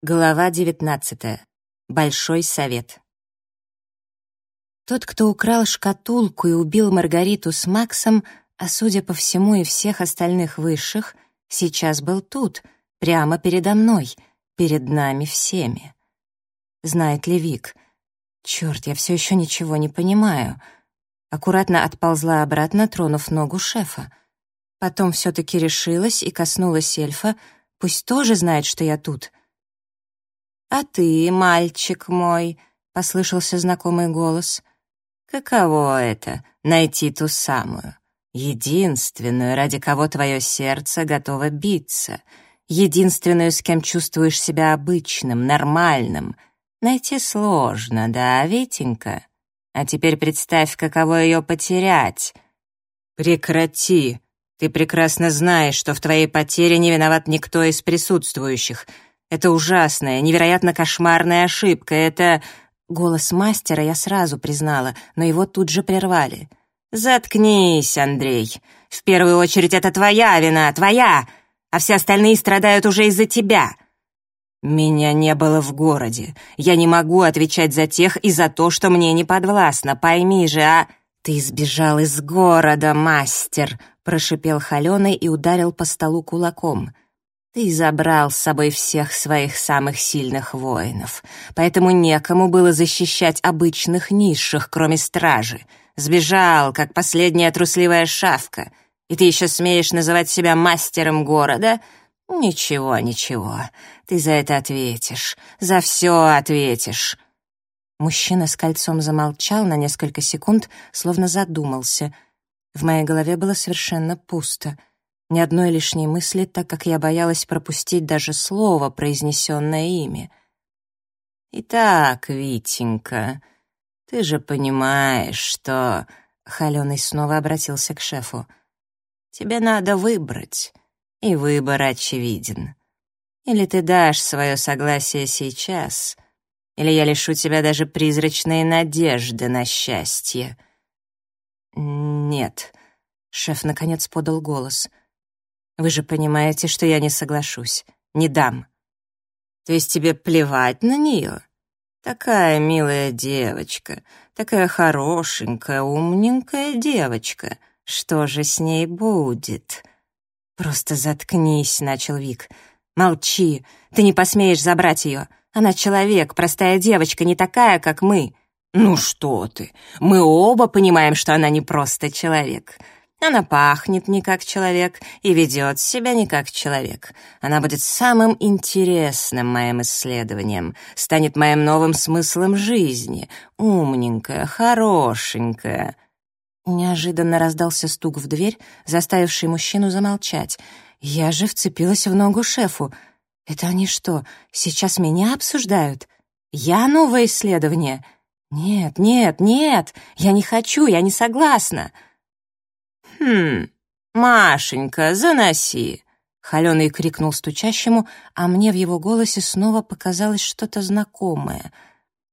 Глава 19. Большой совет. Тот, кто украл шкатулку и убил Маргариту с Максом, а судя по всему и всех остальных высших, сейчас был тут, прямо передо мной, перед нами всеми. Знает ли Вик? Черт, я все еще ничего не понимаю. Аккуратно отползла обратно, тронув ногу шефа. Потом все-таки решилась и коснулась эльфа, пусть тоже знает, что я тут — «А ты, мальчик мой», — послышался знакомый голос, «каково это — найти ту самую, единственную, ради кого твое сердце готово биться, единственную, с кем чувствуешь себя обычным, нормальным. Найти сложно, да, Витенька? А теперь представь, каково ее потерять». «Прекрати!» Ты прекрасно знаешь, что в твоей потере не виноват никто из присутствующих. Это ужасная, невероятно кошмарная ошибка. Это...» Голос мастера я сразу признала, но его тут же прервали. «Заткнись, Андрей. В первую очередь это твоя вина, твоя, а все остальные страдают уже из-за тебя». «Меня не было в городе. Я не могу отвечать за тех и за то, что мне не подвластно. Пойми же, а...» «Ты сбежал из города, мастер!» — прошипел холеный и ударил по столу кулаком. Ты забрал с собой всех своих самых сильных воинов, поэтому некому было защищать обычных низших, кроме стражи. Сбежал, как последняя трусливая шавка. И ты еще смеешь называть себя мастером города? Ничего, ничего. Ты за это ответишь. За все ответишь. Мужчина с кольцом замолчал на несколько секунд, словно задумался. В моей голове было совершенно пусто — ни одной лишней мысли, так как я боялась пропустить даже слово, произнесенное ими. «Итак, Витенька, ты же понимаешь, что...» Холеный снова обратился к шефу. «Тебе надо выбрать, и выбор очевиден. Или ты дашь свое согласие сейчас, или я лишу тебя даже призрачной надежды на счастье». «Нет», — шеф наконец подал голос — вы же понимаете, что я не соглашусь. Не дам. То есть тебе плевать на нее? Такая милая девочка, такая хорошенькая, умненькая девочка. Что же с ней будет? Просто заткнись, начал Вик. Молчи, ты не посмеешь забрать ее. Она человек, простая девочка, не такая, как мы. Ну что ты? Мы оба понимаем, что она не просто человек. Она пахнет не как человек и ведет себя не как человек. Она будет самым интересным моим исследованием, станет моим новым смыслом жизни. Умненькая, хорошенькая. Неожиданно раздался стук в дверь, заставивший мужчину замолчать. Я же вцепилась в ногу шефу. Это они что, сейчас меня обсуждают? Я новое исследование? Нет, нет, нет, я не хочу, я не согласна. «Хм, Машенька, заноси!» Холеный крикнул стучащему, а мне в его голосе снова показалось что-то знакомое.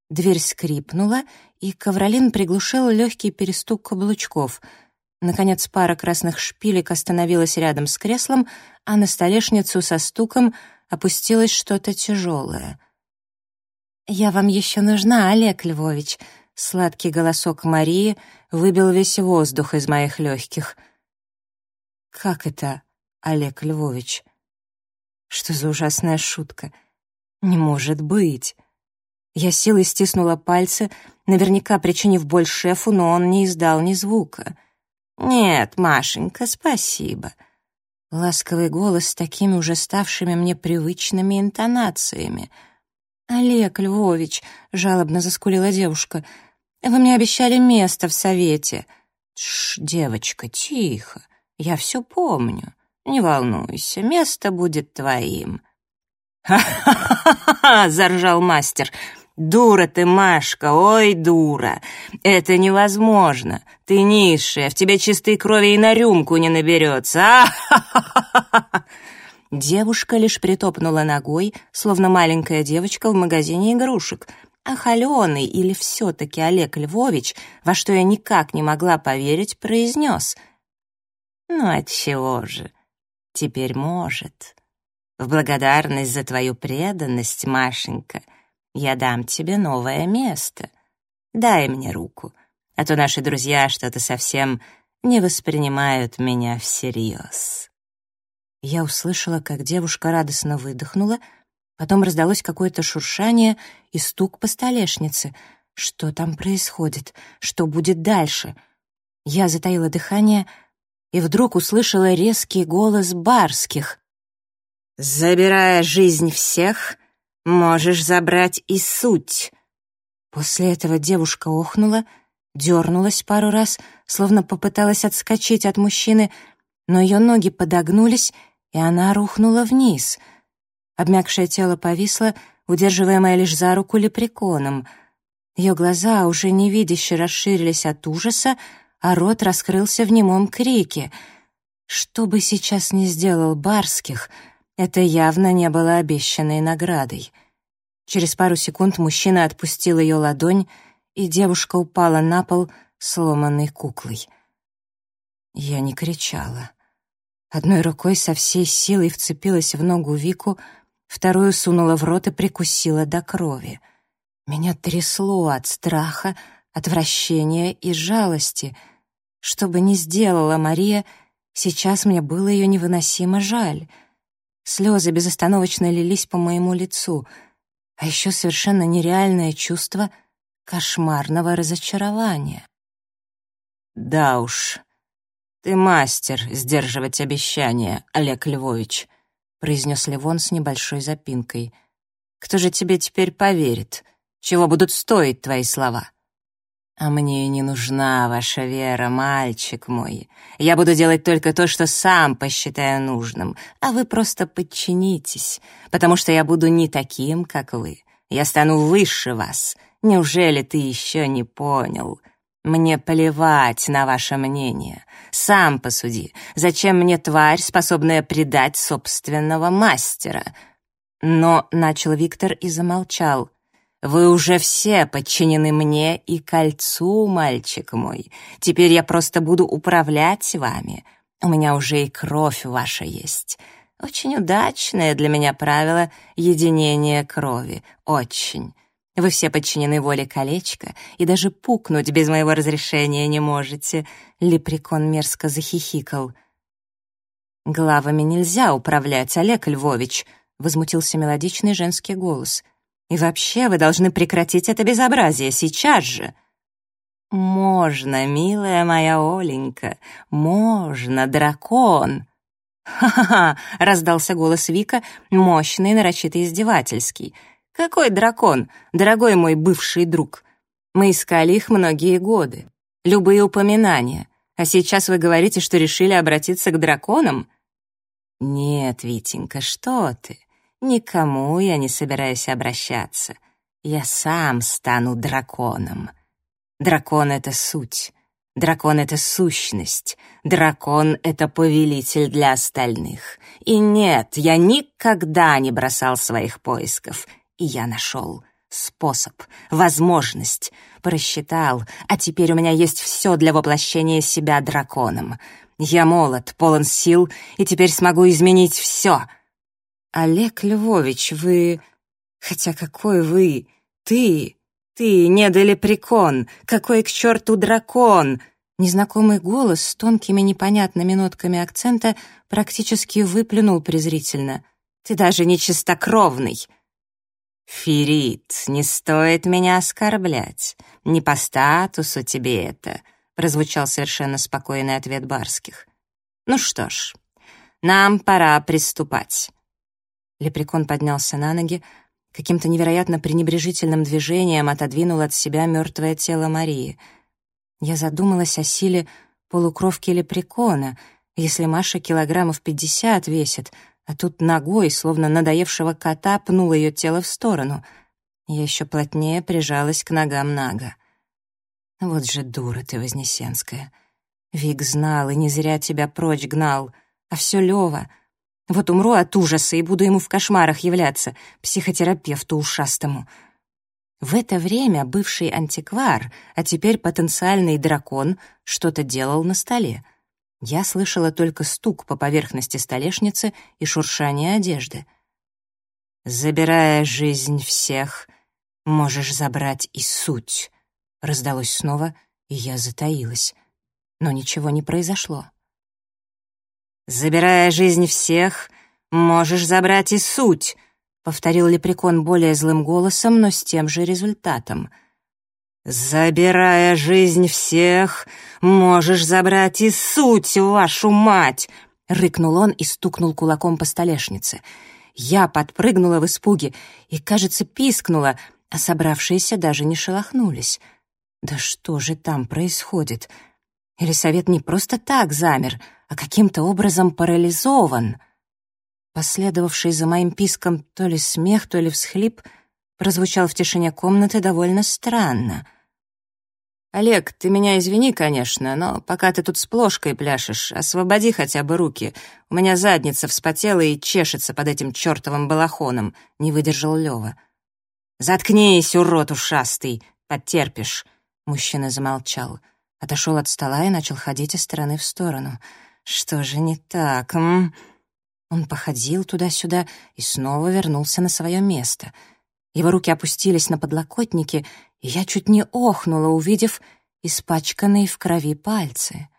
Дверь скрипнула, и ковролин приглушил легкий перестук каблучков. Наконец пара красных шпилек остановилась рядом с креслом, а на столешницу со стуком опустилось что-то тяжелое. «Я вам еще нужна, Олег Львович», Сладкий голосок Марии выбил весь воздух из моих легких. «Как это, Олег Львович? Что за ужасная шутка? Не может быть!» Я силой стиснула пальцы, наверняка причинив боль шефу, но он не издал ни звука. «Нет, Машенька, спасибо». Ласковый голос с такими уже ставшими мне привычными интонациями. «Олег Львович», — жалобно заскулила девушка, вы мне обещали место в совете. Тш, девочка, тихо. Я все помню. Не волнуйся, место будет твоим. «Ха-ха-ха-ха!» — заржал мастер. «Дура ты, Машка, ой, дура! Это невозможно! Ты низшая, в тебе чистой крови и на рюмку не наберется! А-ха-ха-ха!» Девушка лишь притопнула ногой, словно маленькая девочка в магазине игрушек — а холеный или все-таки Олег Львович, во что я никак не могла поверить, произнес. «Ну отчего же? Теперь может». В благодарность за твою преданность, Машенька, я дам тебе новое место. Дай мне руку, а то наши друзья что-то совсем не воспринимают меня всерьез». Я услышала, как девушка радостно выдохнула, потом раздалось какое-то шуршание и стук по столешнице. Что там происходит? Что будет дальше? Я затаила дыхание и вдруг услышала резкий голос барских. «Забирая жизнь всех, можешь забрать и суть». После этого девушка охнула, дернулась пару раз, словно попыталась отскочить от мужчины, но ее ноги подогнулись, и она рухнула вниз. Обмякшее тело повисло, удерживаемое лишь за руку лепреконом. Ее глаза уже невидяще расширились от ужаса, а рот раскрылся в немом крике. Что бы сейчас ни сделал Барских — это явно не было обещанной наградой. Через пару секунд мужчина отпустил ее ладонь, и девушка упала на пол сломанной куклой. Я не кричала. Одной рукой со всей силой вцепилась в ногу Вику, вторую сунула в рот и прикусила до крови. Меня трясло от страха, отвращения и жалости. Что бы ни сделала Мария, сейчас мне было ее невыносимо жаль — Слезы безостановочно лились по моему лицу, а еще совершенно нереальное чувство кошмарного разочарования. «Да уж, ты мастер сдерживать обещания, Олег Львович», произнес Левон с небольшой запинкой. «Кто же тебе теперь поверит? Чего будут стоить твои слова?» «А мне не нужна ваша вера, мальчик мой. Я буду делать только то, что сам посчитаю нужным, а вы просто подчинитесь, потому что я буду не таким, как вы. Я стану выше вас. Неужели ты еще не понял? Мне плевать на ваше мнение. Сам посуди, зачем мне тварь, способная предать собственного мастера?» Но начал Виктор и замолчал — вы уже все подчинены мне и кольцу, мальчик мой. Теперь я просто буду управлять вами. У меня уже и кровь ваша есть. Очень удачное для меня правило единения крови. Очень. Вы все подчинены воле колечка, и даже пукнуть без моего разрешения не можете. Лепрекон мерзко захихикал. «Главами нельзя управлять, Олег Львович», — возмутился мелодичный женский голос — и вообще вы должны прекратить это безобразие сейчас же. Можно, милая моя Оленька, можно, дракон. «Ха-ха-ха!» — раздался голос Вика, мощный, нарочито издевательский. «Какой дракон, дорогой мой бывший друг? Мы искали их многие годы. Любые упоминания. А сейчас вы говорите, что решили обратиться к драконам?» «Нет, Витенька, что ты? Никому я не собираюсь обращаться. Я сам стану драконом. Дракон — это суть. Дракон — это сущность. Дракон — это повелитель для остальных. И нет, я никогда не бросал своих поисков. И я нашел способ, возможность, просчитал, а теперь у меня есть все для воплощения себя драконом. Я молод, полон сил, и теперь смогу изменить все — «Олег Львович, вы... Хотя какой вы? Ты... Ты, недолепрекон! Какой к черту дракон!» Незнакомый голос с тонкими непонятными нотками акцента практически выплюнул презрительно. «Ты даже не чистокровный!» «Ферит, не стоит меня оскорблять. Не по статусу тебе это», — прозвучал совершенно спокойный ответ Барских. «Ну что ж, нам пора приступать. Лепрекон поднялся на ноги, каким-то невероятно пренебрежительным движением отодвинул от себя мертвое тело Марии. Я задумалась о силе полукровки лепрекона, если Маша килограммов пятьдесят весит, а тут ногой, словно надоевшего кота, пнула ее тело в сторону. Я еще плотнее прижалась к ногам Нага. Вот же дура ты, Вознесенская. Вик знал, и не зря тебя прочь гнал. А все Лева — вот умру от ужаса и буду ему в кошмарах являться, психотерапевту ушастому. В это время бывший антиквар, а теперь потенциальный дракон, что-то делал на столе. Я слышала только стук по поверхности столешницы и шуршание одежды. «Забирая жизнь всех, можешь забрать и суть», — раздалось снова, и я затаилась. Но ничего не произошло. «Забирая жизнь всех, можешь забрать и суть», — повторил лепрекон более злым голосом, но с тем же результатом — «Забирая жизнь всех, можешь забрать и суть, вашу мать!» — рыкнул он и стукнул кулаком по столешнице. Я подпрыгнула в испуге и, кажется, пискнула, а собравшиеся даже не шелохнулись. «Да что же там происходит?» Или совет не просто так замер, а каким-то образом парализован? Последовавший за моим писком то ли смех, то ли всхлип прозвучал в тишине комнаты довольно странно — «Олег, ты меня извини, конечно, но пока ты тут с плошкой пляшешь, освободи хотя бы руки. У меня задница вспотела и чешется под этим чертовым балахоном», — не выдержал Лёва. «Заткнись, урод ушастый, потерпишь», — мужчина замолчал. Отошел от стола и начал ходить из стороны в сторону. «Что же не так, м?» Он походил туда-сюда и снова вернулся на свое место — его руки опустились на подлокотники, и я чуть не охнула, увидев испачканные в крови пальцы.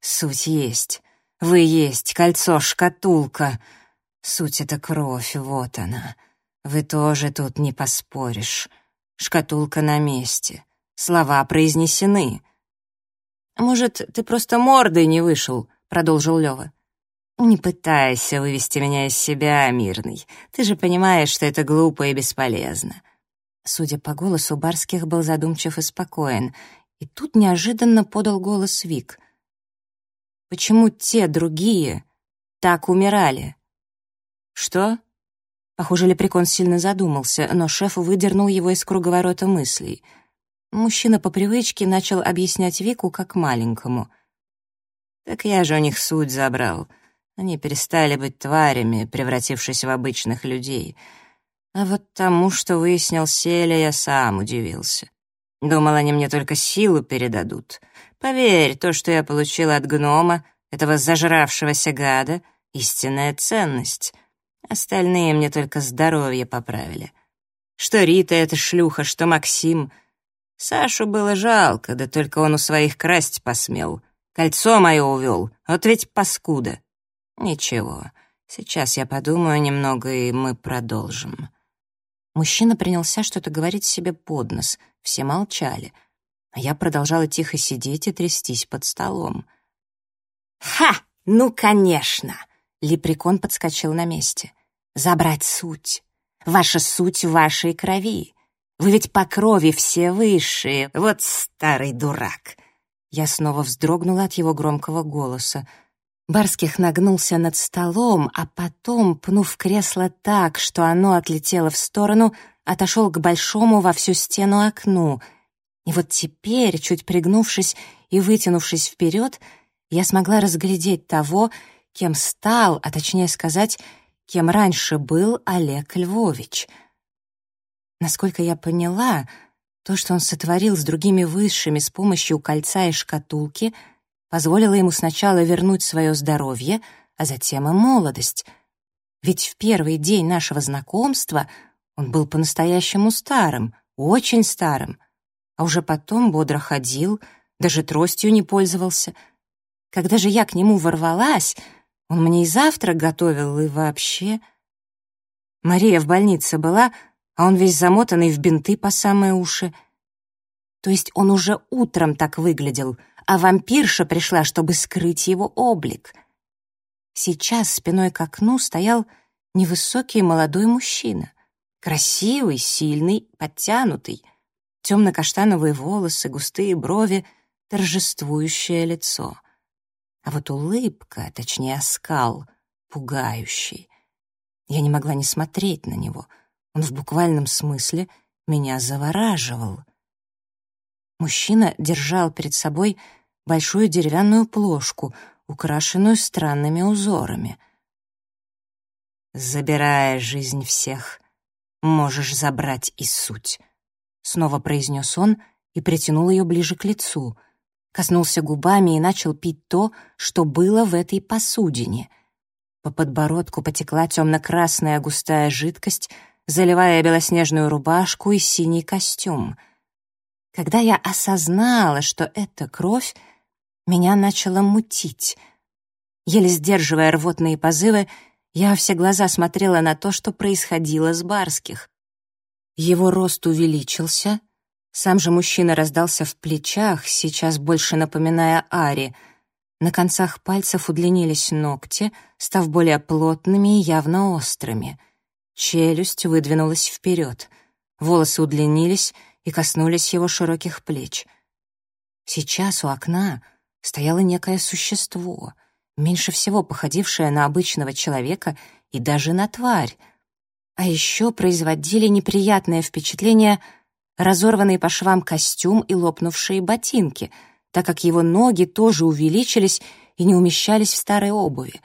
«Суть есть. Вы есть. Кольцо-шкатулка. Суть — это кровь, вот она. Вы тоже тут не поспоришь. Шкатулка на месте. Слова произнесены». «Может, ты просто мордой не вышел?» — продолжил Лёва. «Не пытайся вывести меня из себя, мирный. Ты же понимаешь, что это глупо и бесполезно». Судя по голосу, Барских был задумчив и спокоен. И тут неожиданно подал голос Вик. «Почему те другие так умирали?» «Что?» Похоже, Лепрекон сильно задумался, но шеф выдернул его из круговорота мыслей. Мужчина по привычке начал объяснять Вику как маленькому. «Так я же у них суть забрал. Они перестали быть тварями, превратившись в обычных людей. А вот тому, что выяснил Селя, я сам удивился. Думал, они мне только силу передадут. Поверь, то, что я получил от гнома, этого зажравшегося гада, — истинная ценность. Остальные мне только здоровье поправили. Что Рита эта шлюха, что Максим. Сашу было жалко, да только он у своих красть посмел. Кольцо мое увел, вот ведь паскуда. «Ничего, сейчас я подумаю немного, и мы продолжим». Мужчина принялся что-то говорить себе под нос, все молчали, а я продолжала тихо сидеть и трястись под столом. «Ха! Ну, конечно!» — Лепрекон подскочил на месте. «Забрать суть. Ваша суть в вашей крови. Вы ведь по крови все высшие, вот старый дурак!» Я снова вздрогнула от его громкого голоса. Барских нагнулся над столом, а потом, пнув кресло так, что оно отлетело в сторону, отошел к большому во всю стену окну. И вот теперь, чуть пригнувшись и вытянувшись вперед, я смогла разглядеть того, кем стал, а точнее сказать, кем раньше был Олег Львович. Насколько я поняла, то, что он сотворил с другими высшими с помощью кольца и шкатулки — позволила ему сначала вернуть свое здоровье, а затем и молодость. Ведь в первый день нашего знакомства он был по-настоящему старым, очень старым, а уже потом бодро ходил, даже тростью не пользовался. Когда же я к нему ворвалась, он мне и завтрак готовил, и вообще... Мария в больнице была, а он весь замотанный в бинты по самые уши. То есть он уже утром так выглядел — а вампирша пришла, чтобы скрыть его облик. Сейчас спиной к окну стоял невысокий молодой мужчина. Красивый, сильный, подтянутый. Темно-каштановые волосы, густые брови, торжествующее лицо. А вот улыбка, точнее оскал, пугающий. Я не могла не смотреть на него. Он в буквальном смысле меня завораживал. Мужчина держал перед собой большую деревянную плошку, украшенную странными узорами. «Забирая жизнь всех, можешь забрать и суть», — снова произнес он и притянул ее ближе к лицу. коснулся губами и начал пить то, что было в этой посудине. По подбородку потекла темно-красная густая жидкость, заливая белоснежную рубашку и синий костюм. Когда я осознала, что это кровь, меня начало мутить. Еле сдерживая рвотные позывы, я все глаза смотрела на то, что происходило с Барских. Его рост увеличился, сам же мужчина раздался в плечах, сейчас больше напоминая Ари. На концах пальцев удлинились ногти, став более плотными и явно острыми. Челюсть выдвинулась вперед. Волосы удлинились и коснулись его широких плеч. Сейчас у окна стояло некое существо, меньше всего походившее на обычного человека и даже на тварь. А еще производили неприятное впечатление — разорванный по швам костюм и лопнувшие ботинки, так как его ноги тоже увеличились и не умещались в старой обуви.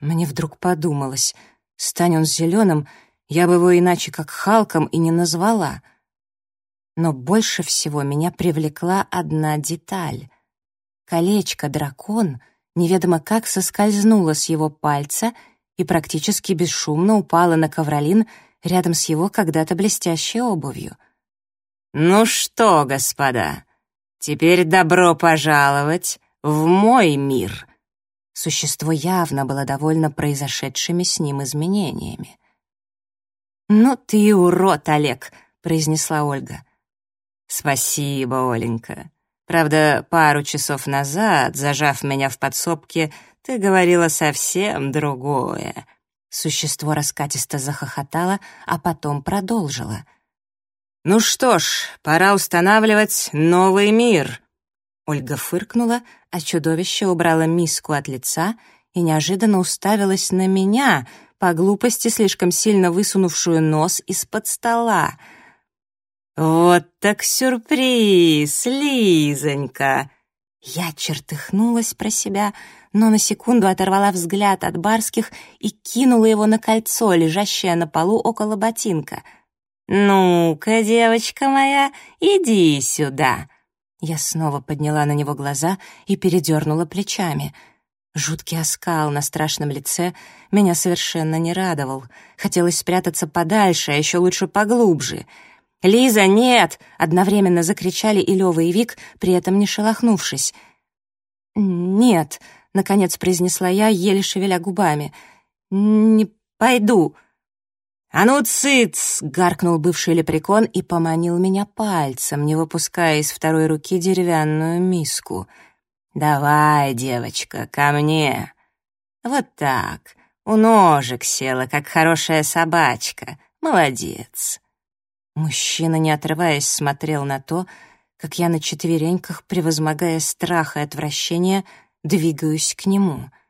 Мне вдруг подумалось, стань он зеленым, я бы его иначе как Халком и не назвала. Но больше всего меня привлекла одна деталь. Колечко-дракон неведомо как соскользнуло с его пальца и практически бесшумно упало на ковролин рядом с его когда-то блестящей обувью. «Ну что, господа, теперь добро пожаловать в мой мир!» Существо явно было довольно произошедшими с ним изменениями. «Ну ты урод, Олег!» — произнесла Ольга. «Спасибо, Оленька. Правда, пару часов назад, зажав меня в подсобке, ты говорила совсем другое». Существо раскатисто захохотало, а потом продолжило — «Ну что ж, пора устанавливать новый мир!» Ольга фыркнула, а чудовище убрало миску от лица и неожиданно уставилось на меня, по глупости слишком сильно высунувшую нос из-под стола. «Вот так сюрприз, Лизонька!» Я чертыхнулась про себя, но на секунду оторвала взгляд от барских и кинула его на кольцо, лежащее на полу около ботинка — «Ну-ка, девочка моя, иди сюда!» Я снова подняла на него глаза и передернула плечами. Жуткий оскал на страшном лице меня совершенно не радовал. Хотелось спрятаться подальше, а еще лучше поглубже. «Лиза, нет!» — одновременно закричали и Лёва, и Вик, при этом не шелохнувшись. «Нет», — наконец произнесла я, еле шевеля губами. «Не пойду». «А ну, цыц!» — гаркнул бывший лепрекон и поманил меня пальцем, не выпуская из второй руки деревянную миску. «Давай, девочка, ко мне!» «Вот так, у ножек села, как хорошая собачка. Молодец!» Мужчина, не отрываясь, смотрел на то, как я на четвереньках, превозмогая страх и отвращение, двигаюсь к нему —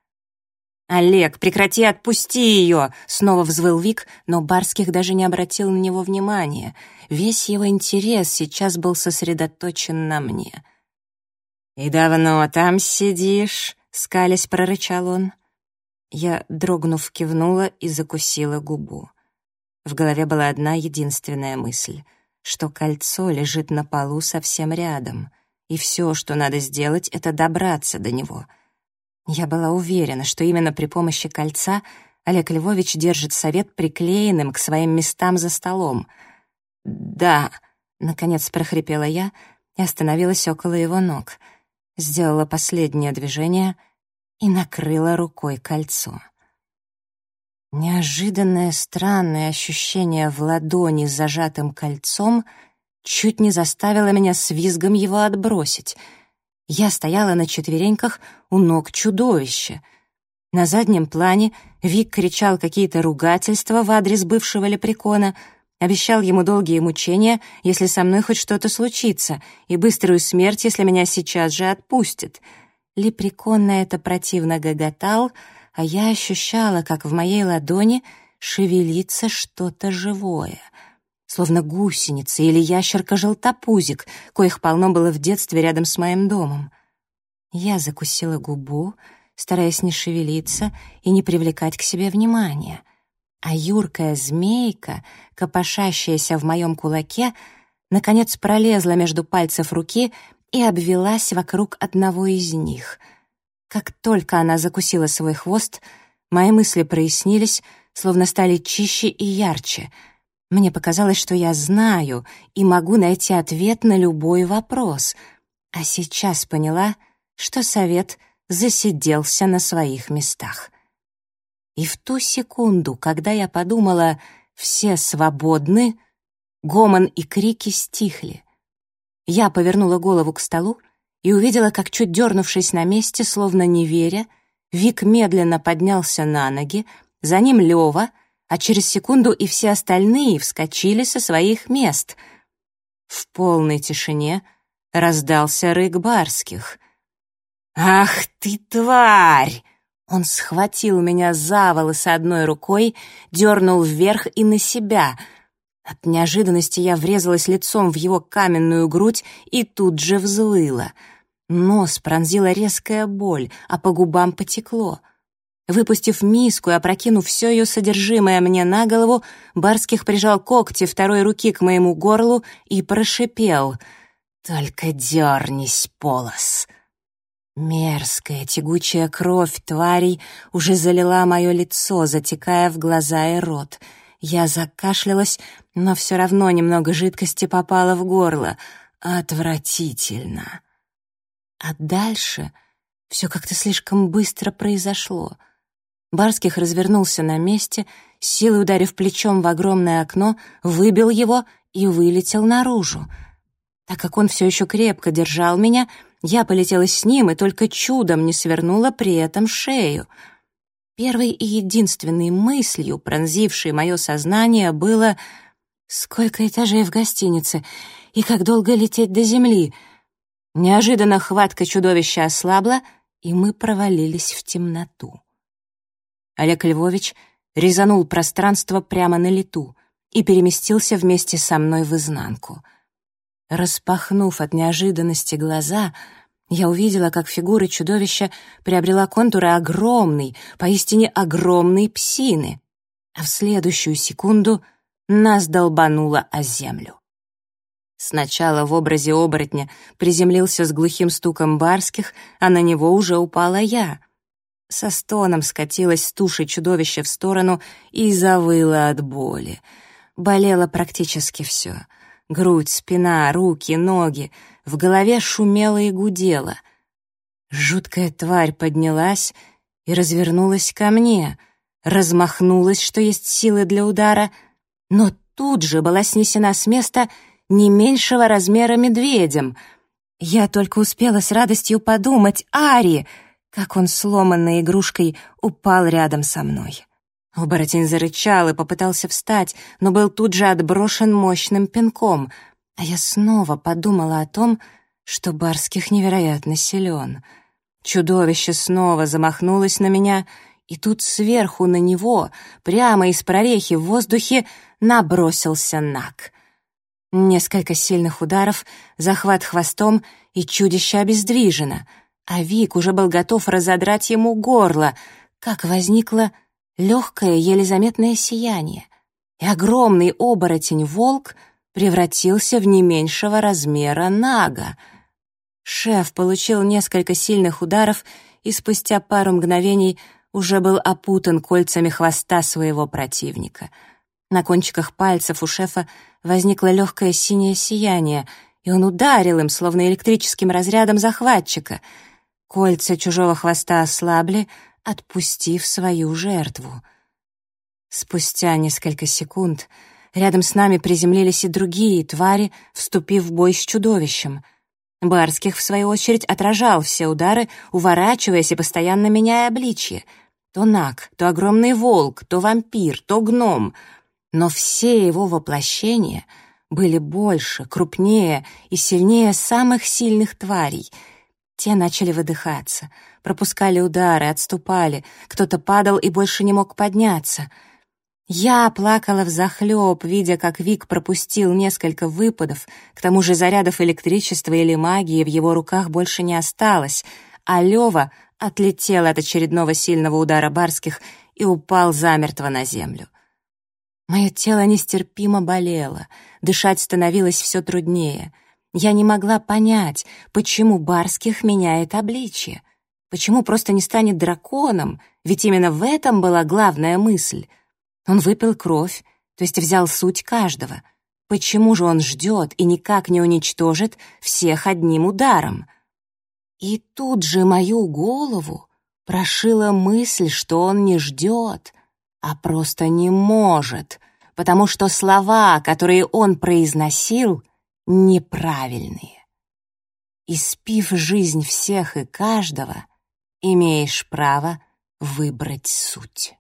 «Олег, прекрати, отпусти ее!» — снова взвыл Вик, но Барских даже не обратил на него внимания. Весь его интерес сейчас был сосредоточен на мне. «И давно там сидишь?» — скалясь прорычал он. Я, дрогнув, кивнула и закусила губу. В голове была одна единственная мысль, что кольцо лежит на полу совсем рядом, и все, что надо сделать, — это добраться до него — я была уверена, что именно при помощи кольца Олег Львович держит совет приклеенным к своим местам за столом. «Да», — наконец прохрипела я и остановилась около его ног, сделала последнее движение и накрыла рукой кольцо. Неожиданное странное ощущение в ладони с зажатым кольцом чуть не заставило меня с визгом его отбросить — я стояла на четвереньках у ног чудовища. На заднем плане Вик кричал какие-то ругательства в адрес бывшего лепрекона, обещал ему долгие мучения, если со мной хоть что-то случится, и быструю смерть, если меня сейчас же отпустят. Лепрекон на это противно гоготал, а я ощущала, как в моей ладони шевелится что-то живое — словно гусеница или ящерка-желтопузик, коих полно было в детстве рядом с моим домом. Я закусила губу, стараясь не шевелиться и не привлекать к себе внимания. А юркая змейка, копошащаяся в моем кулаке, наконец пролезла между пальцев руки и обвелась вокруг одного из них. Как только она закусила свой хвост, мои мысли прояснились, словно стали чище и ярче. Мне показалось, что я знаю и могу найти ответ на любой вопрос. А сейчас поняла, что совет засиделся на своих местах. И в ту секунду, когда я подумала «все свободны», гомон и крики стихли. Я повернула голову к столу и увидела, как, чуть дернувшись на месте, словно не веря, Вик медленно поднялся на ноги, за ним Лева, а через секунду и все остальные вскочили со своих мест. В полной тишине раздался рык барских. «Ах ты, тварь!» Он схватил меня за волосы одной рукой, дернул вверх и на себя — от неожиданности я врезалась лицом в его каменную грудь и тут же взвыла. Нос пронзила резкая боль, а по губам потекло. Выпустив миску и опрокинув все ее содержимое мне на голову, Барских прижал когти второй руки к моему горлу и прошипел «Только дернись, полос!» Мерзкая тягучая кровь тварей уже залила мое лицо, затекая в глаза и рот — я закашлялась, но все равно немного жидкости попало в горло. Отвратительно. А дальше все как-то слишком быстро произошло. Барских развернулся на месте, силой ударив плечом в огромное окно, выбил его и вылетел наружу. Так как он все еще крепко держал меня, я полетела с ним и только чудом не свернула при этом шею — Первой и единственной мыслью, пронзившей мое сознание, было «Сколько этажей в гостинице? И как долго лететь до земли?» Неожиданно хватка чудовища ослабла, и мы провалились в темноту. Олег Львович резанул пространство прямо на лету и переместился вместе со мной в изнанку. Распахнув от неожиданности глаза — я увидела, как фигура чудовища приобрела контуры огромной, поистине огромной псины, а в следующую секунду нас долбануло о землю. Сначала в образе оборотня приземлился с глухим стуком барских, а на него уже упала я. Со стоном скатилась с туши чудовища в сторону и завыла от боли. Болело практически все. Грудь, спина, руки, ноги — в голове шумело и гудело. Жуткая тварь поднялась и развернулась ко мне, размахнулась, что есть силы для удара, но тут же была снесена с места не меньшего размера медведем. Я только успела с радостью подумать «Ари!», как он сломанной игрушкой упал рядом со мной. Оборотень зарычал и попытался встать, но был тут же отброшен мощным пинком — а я снова подумала о том, что Барских невероятно силен. Чудовище снова замахнулось на меня, и тут сверху на него, прямо из прорехи в воздухе, набросился Нак. Несколько сильных ударов, захват хвостом, и чудище обездвижено, а Вик уже был готов разодрать ему горло, как возникло легкое, еле заметное сияние. И огромный оборотень-волк — превратился в не меньшего размера нага. Шеф получил несколько сильных ударов и спустя пару мгновений уже был опутан кольцами хвоста своего противника. На кончиках пальцев у шефа возникло легкое синее сияние, и он ударил им, словно электрическим разрядом захватчика. Кольца чужого хвоста ослабли, отпустив свою жертву. Спустя несколько секунд — Рядом с нами приземлились и другие твари, вступив в бой с чудовищем. Барских, в свою очередь, отражал все удары, уворачиваясь и постоянно меняя обличье. То наг, то огромный волк, то вампир, то гном. Но все его воплощения были больше, крупнее и сильнее самых сильных тварей. Те начали выдыхаться, пропускали удары, отступали, кто-то падал и больше не мог подняться — я плакала взахлёб, видя, как Вик пропустил несколько выпадов, к тому же зарядов электричества или магии в его руках больше не осталось, а Лёва отлетел от очередного сильного удара барских и упал замертво на землю. Мое тело нестерпимо болело, дышать становилось все труднее. Я не могла понять, почему Барских меняет обличье. Почему просто не станет драконом? Ведь именно в этом была главная мысль. Он выпил кровь, то есть взял суть каждого. Почему же он ждет и никак не уничтожит всех одним ударом? И тут же мою голову прошила мысль, что он не ждет, а просто не может, потому что слова, которые он произносил, неправильные. Испив жизнь всех и каждого, имеешь право выбрать суть.